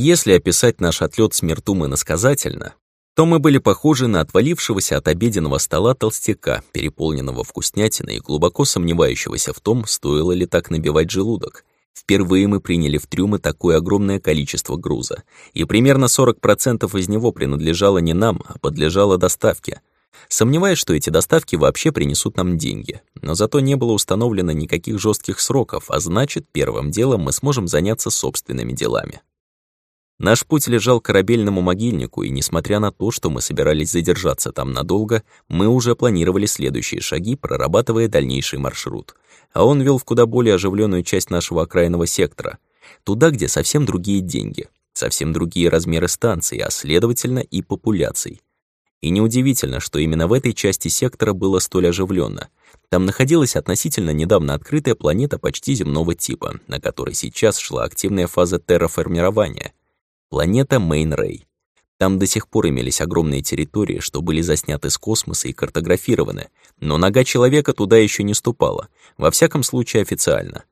Если описать наш отлет с Миртум иносказательно, то мы были похожи на отвалившегося от обеденного стола толстяка, переполненного вкуснятиной и глубоко сомневающегося в том, стоило ли так набивать желудок. Впервые мы приняли в трюмы такое огромное количество груза, и примерно 40% из него принадлежало не нам, а подлежало доставке. Сомневаюсь, что эти доставки вообще принесут нам деньги, но зато не было установлено никаких жестких сроков, а значит, первым делом мы сможем заняться собственными делами. Наш путь лежал к корабельному могильнику, и несмотря на то, что мы собирались задержаться там надолго, мы уже планировали следующие шаги, прорабатывая дальнейший маршрут. А он вел в куда более оживленную часть нашего окраинного сектора, туда, где совсем другие деньги, совсем другие размеры станций, а следовательно и популяций. И неудивительно, что именно в этой части сектора было столь оживленно. Там находилась относительно недавно открытая планета почти земного типа, на которой сейчас шла активная фаза терраформирования, Планета Мейн-Рэй. Там до сих пор имелись огромные территории, что были засняты с космоса и картографированы, но нога человека туда еще не ступала, во всяком случае официально.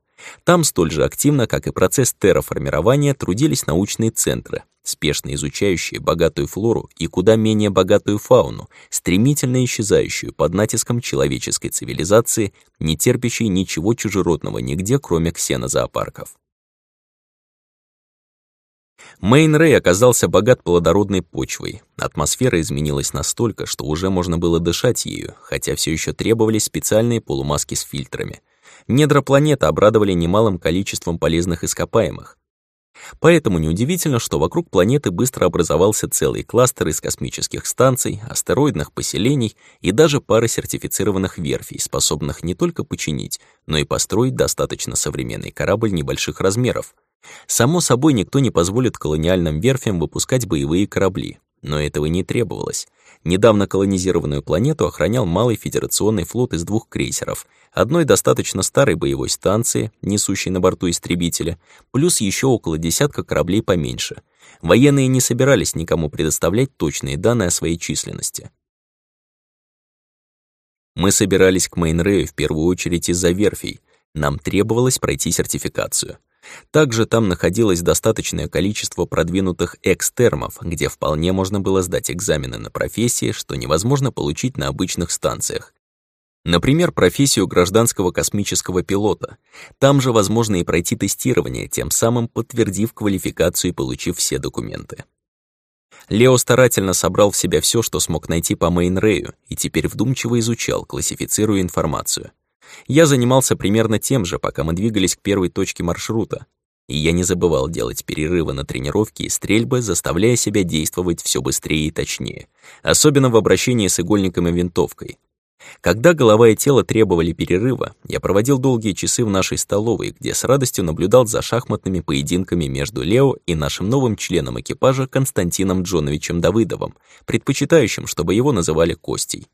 Там столь же активно, как и процесс терраформирования, трудились научные центры, спешно изучающие богатую флору и куда менее богатую фауну, стремительно исчезающую под натиском человеческой цивилизации, не терпящей ничего чужеродного нигде, кроме ксенозоопарков. Мейн-Рэй оказался богат плодородной почвой. Атмосфера изменилась настолько, что уже можно было дышать ею, хотя все еще требовались специальные полумаски с фильтрами. Недра планеты обрадовали немалым количеством полезных ископаемых. Поэтому неудивительно, что вокруг планеты быстро образовался целый кластер из космических станций, астероидных поселений и даже пары сертифицированных верфей, способных не только починить, но и построить достаточно современный корабль небольших размеров — Само собой, никто не позволит колониальным верфям выпускать боевые корабли, но этого не требовалось. Недавно колонизированную планету охранял малый федерационный флот из двух крейсеров, одной достаточно старой боевой станции, несущей на борту истребителя, плюс еще около десятка кораблей поменьше. Военные не собирались никому предоставлять точные данные о своей численности. Мы собирались к Мейнрею в первую очередь из-за верфей. Нам требовалось пройти сертификацию. Также там находилось достаточное количество продвинутых экстермов, где вполне можно было сдать экзамены на профессии, что невозможно получить на обычных станциях. Например, профессию гражданского космического пилота. Там же возможно и пройти тестирование, тем самым подтвердив квалификацию и получив все документы. Лео старательно собрал в себя все, что смог найти по Мейнрею, и теперь вдумчиво изучал, классифицируя информацию. Я занимался примерно тем же, пока мы двигались к первой точке маршрута. И я не забывал делать перерывы на тренировки и стрельбы, заставляя себя действовать все быстрее и точнее, особенно в обращении с игольником и винтовкой. Когда голова и тело требовали перерыва, я проводил долгие часы в нашей столовой, где с радостью наблюдал за шахматными поединками между Лео и нашим новым членом экипажа Константином Джоновичем Давыдовым, предпочитающим, чтобы его называли Костей.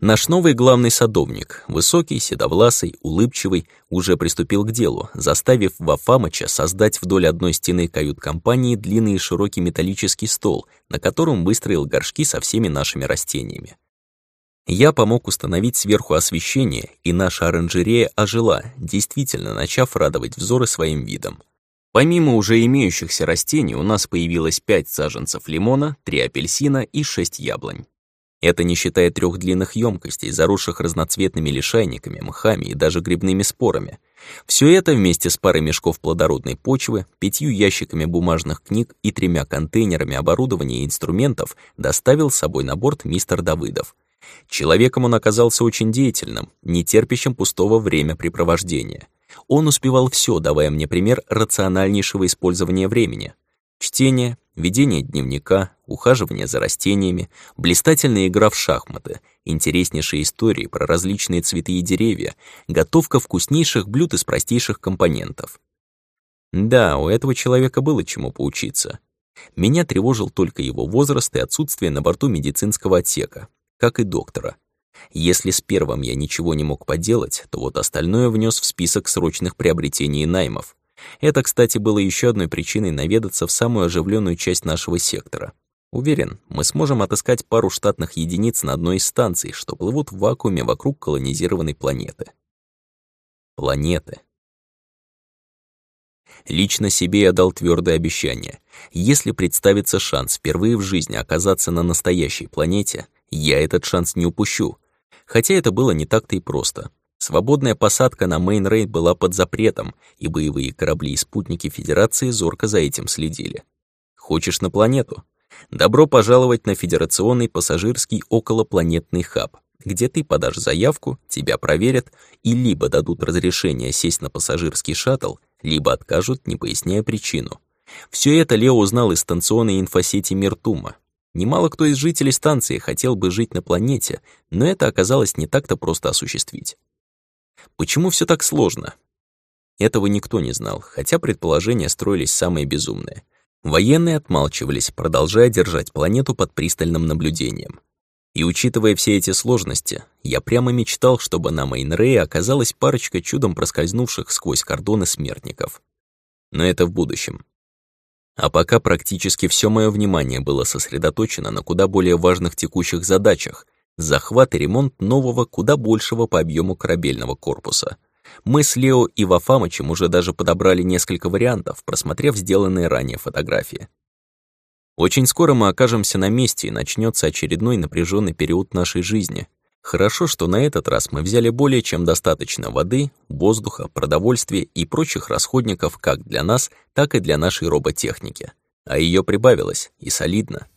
Наш новый главный садовник, высокий, седовласый, улыбчивый, уже приступил к делу, заставив Вафамыча создать вдоль одной стены кают-компании длинный и широкий металлический стол, на котором выстроил горшки со всеми нашими растениями. Я помог установить сверху освещение, и наша оранжерея ожила, действительно начав радовать взоры своим видом. Помимо уже имеющихся растений, у нас появилось пять саженцев лимона, три апельсина и шесть яблонь. Это не считая трех длинных емкостей, заросших разноцветными лишайниками, мхами и даже грибными спорами. Все это вместе с парой мешков плодородной почвы, пятью ящиками бумажных книг и тремя контейнерами оборудования и инструментов доставил с собой на борт мистер Давыдов. Человеком он оказался очень деятельным, не терпящим пустого времяпрепровождения. Он успевал все, давая мне пример рациональнейшего использования времени. Чтение, ведение дневника, ухаживание за растениями, блистательная игра в шахматы, интереснейшие истории про различные цветы и деревья, готовка вкуснейших блюд из простейших компонентов. Да, у этого человека было чему поучиться. Меня тревожил только его возраст и отсутствие на борту медицинского отсека, как и доктора. Если с первым я ничего не мог поделать, то вот остальное внес в список срочных приобретений и наймов. Это, кстати, было еще одной причиной наведаться в самую оживленную часть нашего сектора. Уверен, мы сможем отыскать пару штатных единиц на одной из станций, что плывут в вакууме вокруг колонизированной планеты. Планеты. Лично себе я дал твердое обещание. Если представится шанс впервые в жизни оказаться на настоящей планете, я этот шанс не упущу. Хотя это было не так-то и просто. Свободная посадка на Мейн-Рейд была под запретом, и боевые корабли и спутники Федерации зорко за этим следили. Хочешь на планету? Добро пожаловать на Федерационный пассажирский околопланетный хаб, где ты подашь заявку, тебя проверят и либо дадут разрешение сесть на пассажирский шаттл, либо откажут, не поясняя причину. Все это Лео узнал из станционной инфосети Миртума. Немало кто из жителей станции хотел бы жить на планете, но это оказалось не так-то просто осуществить. Почему все так сложно? Этого никто не знал, хотя предположения строились самые безумные. Военные отмалчивались, продолжая держать планету под пристальным наблюдением. И учитывая все эти сложности, я прямо мечтал, чтобы на Мейнрее оказалась парочка чудом проскользнувших сквозь кордоны смертников. Но это в будущем. А пока практически все мое внимание было сосредоточено на куда более важных текущих задачах — захват и ремонт нового, куда большего по объему корабельного корпуса. Мы с Лео и Вафамычем уже даже подобрали несколько вариантов, просмотрев сделанные ранее фотографии. Очень скоро мы окажемся на месте и начнется очередной напряженный период нашей жизни. Хорошо, что на этот раз мы взяли более чем достаточно воды, воздуха, продовольствия и прочих расходников как для нас, так и для нашей роботехники. А ее прибавилось, и солидно.